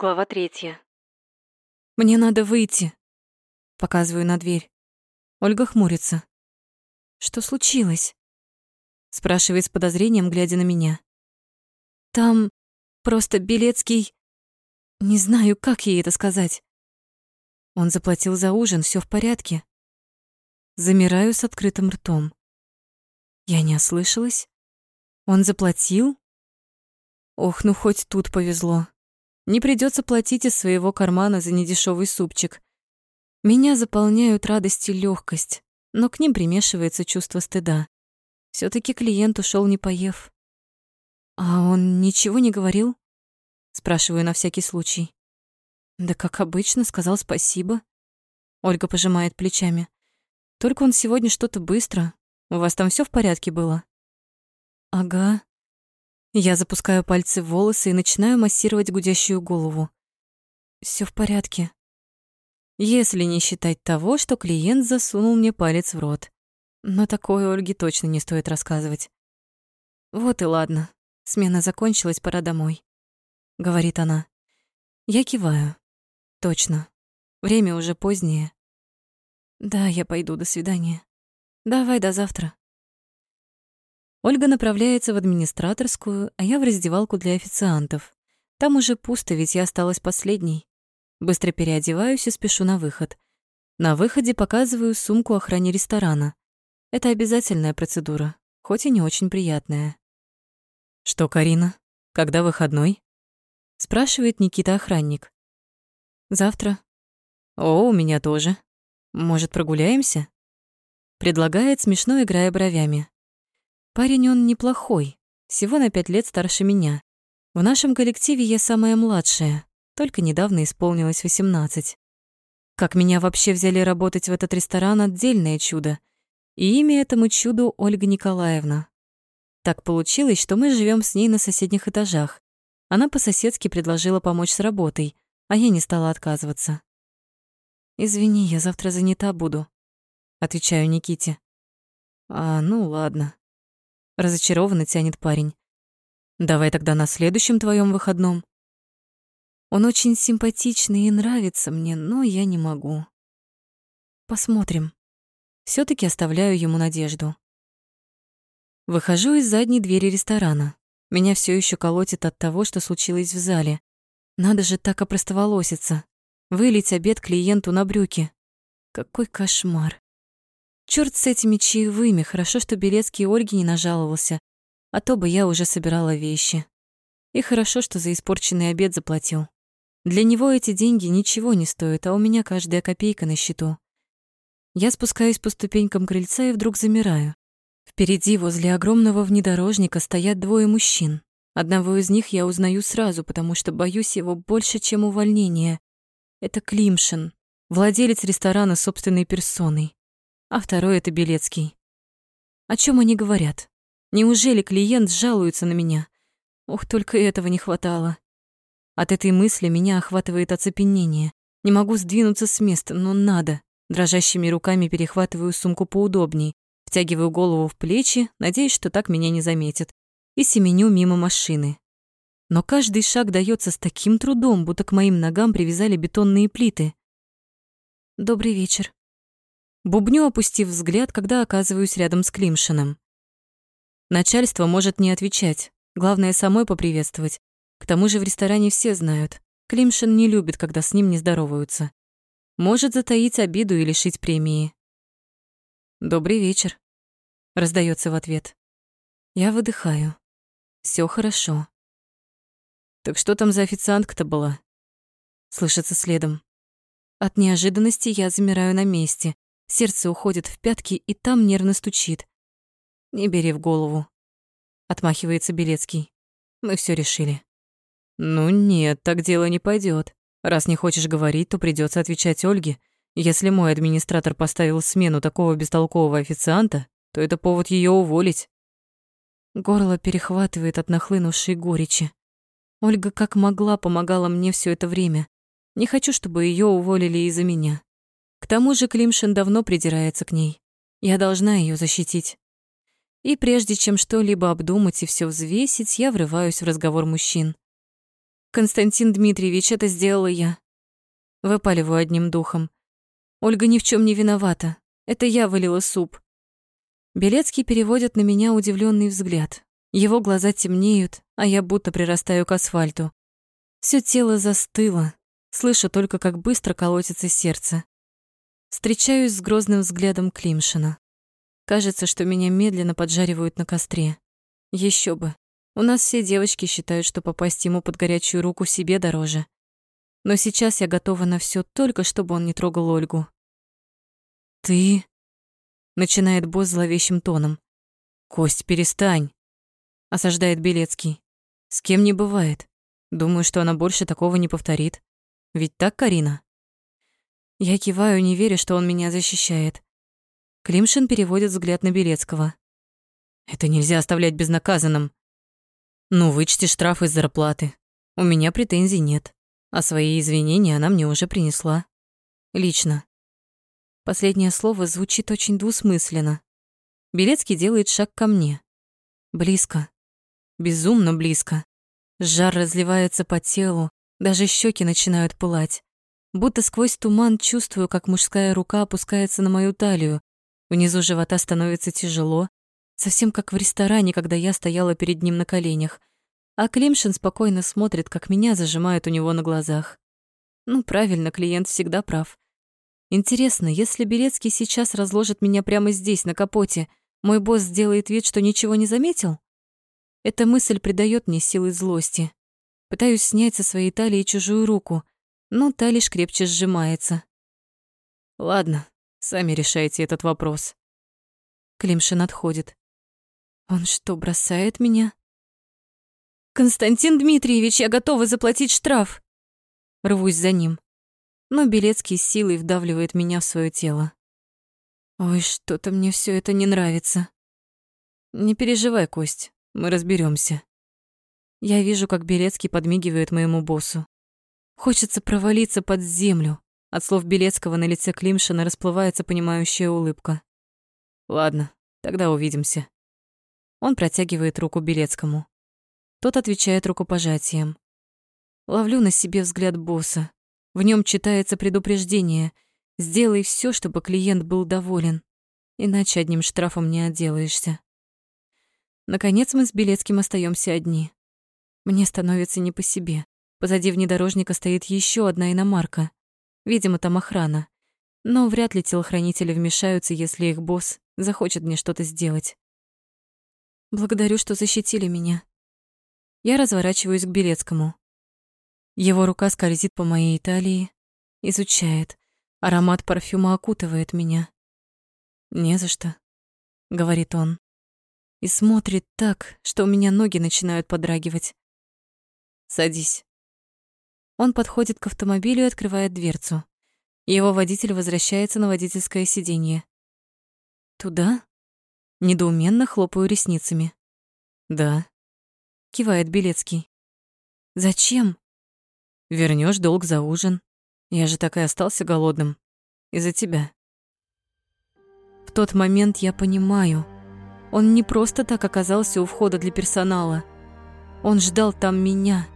Глава третья. «Мне надо выйти», — показываю на дверь. Ольга хмурится. «Что случилось?» — спрашивает с подозрением, глядя на меня. «Там просто Белецкий... Не знаю, как ей это сказать. Он заплатил за ужин, все в порядке». Замираю с открытым ртом. Я не ослышалась? Он заплатил? Ох, ну хоть тут повезло. Не придется платить из своего кармана за недешевый супчик. Меня заполняют радость и легкость, но к ним примешивается чувство стыда. все таки клиент ушел не поев. А он ничего не говорил? Спрашиваю на всякий случай. Да как обычно, сказал спасибо. Ольга пожимает плечами. Только он сегодня что-то быстро. У вас там все в порядке было? Ага. Я запускаю пальцы в волосы и начинаю массировать гудящую голову. Все в порядке. Если не считать того, что клиент засунул мне палец в рот. Но такое Ольге точно не стоит рассказывать. Вот и ладно. Смена закончилась, пора домой, говорит она. Я киваю. Точно. Время уже позднее. Да, я пойду, до свидания. Давай до завтра. Ольга направляется в администраторскую, а я в раздевалку для официантов. Там уже пусто, ведь я осталась последней. Быстро переодеваюсь и спешу на выход. На выходе показываю сумку охране ресторана. Это обязательная процедура, хоть и не очень приятная. «Что, Карина, когда выходной?» спрашивает Никита-охранник. «Завтра». «О, у меня тоже. Может, прогуляемся?» предлагает, смешно играя бровями. Парень он неплохой, всего на пять лет старше меня. В нашем коллективе я самая младшая, только недавно исполнилось 18. Как меня вообще взяли работать в этот ресторан — отдельное чудо. И имя этому чуду Ольга Николаевна. Так получилось, что мы живем с ней на соседних этажах. Она по-соседски предложила помочь с работой, а я не стала отказываться. «Извини, я завтра занята буду», — отвечаю Никите. «А, ну ладно», Разочарованно тянет парень. Давай тогда на следующем твоем выходном. Он очень симпатичный и нравится мне, но я не могу. Посмотрим. все таки оставляю ему надежду. Выхожу из задней двери ресторана. Меня все еще колотит от того, что случилось в зале. Надо же так опростоволоситься. Вылить обед клиенту на брюки. Какой кошмар. Черт с этими чаевыми, хорошо, что Белецкий Ольге не нажаловался, а то бы я уже собирала вещи. И хорошо, что за испорченный обед заплатил. Для него эти деньги ничего не стоят, а у меня каждая копейка на счету. Я спускаюсь по ступенькам крыльца и вдруг замираю. Впереди, возле огромного внедорожника, стоят двое мужчин. Одного из них я узнаю сразу, потому что боюсь его больше, чем увольнения. Это Климшин, владелец ресторана собственной персоной а второй — это Белецкий. О чем они говорят? Неужели клиент жалуется на меня? Ох, только этого не хватало. От этой мысли меня охватывает оцепенение. Не могу сдвинуться с места, но надо. Дрожащими руками перехватываю сумку поудобней, втягиваю голову в плечи, надеясь, что так меня не заметят, и семеню мимо машины. Но каждый шаг дается с таким трудом, будто к моим ногам привязали бетонные плиты. «Добрый вечер», Бубню, опустив взгляд, когда оказываюсь рядом с Климшином. Начальство может не отвечать, главное самой поприветствовать. К тому же в ресторане все знают, Климшин не любит, когда с ним не здороваются. Может затаить обиду и лишить премии. «Добрый вечер», — раздается в ответ. Я выдыхаю. Все хорошо. «Так что там за официантка-то была?» Слышится следом. От неожиданности я замираю на месте, Сердце уходит в пятки, и там нервно стучит. «Не бери в голову», — отмахивается Белецкий. «Мы все решили». «Ну нет, так дело не пойдет. Раз не хочешь говорить, то придется отвечать Ольге. Если мой администратор поставил смену такого бестолкового официанта, то это повод ее уволить». Горло перехватывает от нахлынувшей горечи. Ольга как могла помогала мне все это время. Не хочу, чтобы ее уволили из-за меня. К тому же Климшин давно придирается к ней. Я должна ее защитить. И прежде чем что-либо обдумать и все взвесить, я врываюсь в разговор мужчин. Константин Дмитриевич, это сделала я. Выпаливаю одним духом. Ольга ни в чем не виновата. Это я вылила суп. Белецкий переводит на меня удивленный взгляд. Его глаза темнеют, а я будто прирастаю к асфальту. Все тело застыло, слышу только, как быстро колотится сердце. Встречаюсь с грозным взглядом Климшина. Кажется, что меня медленно поджаривают на костре. Еще бы. У нас все девочки считают, что попасть ему под горячую руку себе дороже. Но сейчас я готова на все, только чтобы он не трогал Ольгу. «Ты...» — начинает босс зловещим тоном. «Кость, перестань!» — осаждает Белецкий. «С кем не бывает. Думаю, что она больше такого не повторит. Ведь так, Карина?» Я киваю, не веря, что он меня защищает. Климшин переводит взгляд на Белецкого. «Это нельзя оставлять безнаказанным. Ну, вычти штраф из зарплаты. У меня претензий нет. А свои извинения она мне уже принесла. Лично. Последнее слово звучит очень двусмысленно. Белецкий делает шаг ко мне. Близко. Безумно близко. Жар разливается по телу, даже щеки начинают пылать. Будто сквозь туман чувствую, как мужская рука опускается на мою талию. Внизу живота становится тяжело, совсем как в ресторане, когда я стояла перед ним на коленях. А Климшин спокойно смотрит, как меня зажимают у него на глазах. Ну, правильно, клиент всегда прав. Интересно, если Белецкий сейчас разложит меня прямо здесь, на капоте, мой босс сделает вид, что ничего не заметил? Эта мысль придает мне силы злости. Пытаюсь снять со своей талии чужую руку, но та лишь крепче сжимается. Ладно, сами решайте этот вопрос. Климшин отходит. Он что, бросает меня? Константин Дмитриевич, я готова заплатить штраф. Рвусь за ним но Белецкий силой вдавливает меня в свое тело. Ой, что-то мне все это не нравится. Не переживай, Кость, мы разберемся. Я вижу, как Белецкий подмигивает моему боссу. Хочется провалиться под землю. От слов Белецкого на лице Климшина расплывается понимающая улыбка. Ладно, тогда увидимся. Он протягивает руку Белецкому. Тот отвечает рукопожатием. Ловлю на себе взгляд босса. В нем читается предупреждение. Сделай все, чтобы клиент был доволен, иначе одним штрафом не отделаешься. Наконец мы с Белецким остаемся одни. Мне становится не по себе. Позади внедорожника стоит еще одна иномарка. Видимо, там охрана. Но вряд ли телохранители вмешаются, если их босс захочет мне что-то сделать. Благодарю, что защитили меня. Я разворачиваюсь к Белецкому. Его рука скользит по моей талии, изучает. Аромат парфюма окутывает меня. «Не за что», — говорит он. И смотрит так, что у меня ноги начинают подрагивать. «Садись». Он подходит к автомобилю и открывает дверцу. Его водитель возвращается на водительское сиденье. «Туда?» Недоуменно хлопаю ресницами. «Да», — кивает Белецкий. «Зачем?» Вернешь долг за ужин. Я же так и остался голодным. Из-за тебя. В тот момент я понимаю, он не просто так оказался у входа для персонала. Он ждал там меня.